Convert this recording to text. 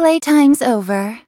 Playtime's over.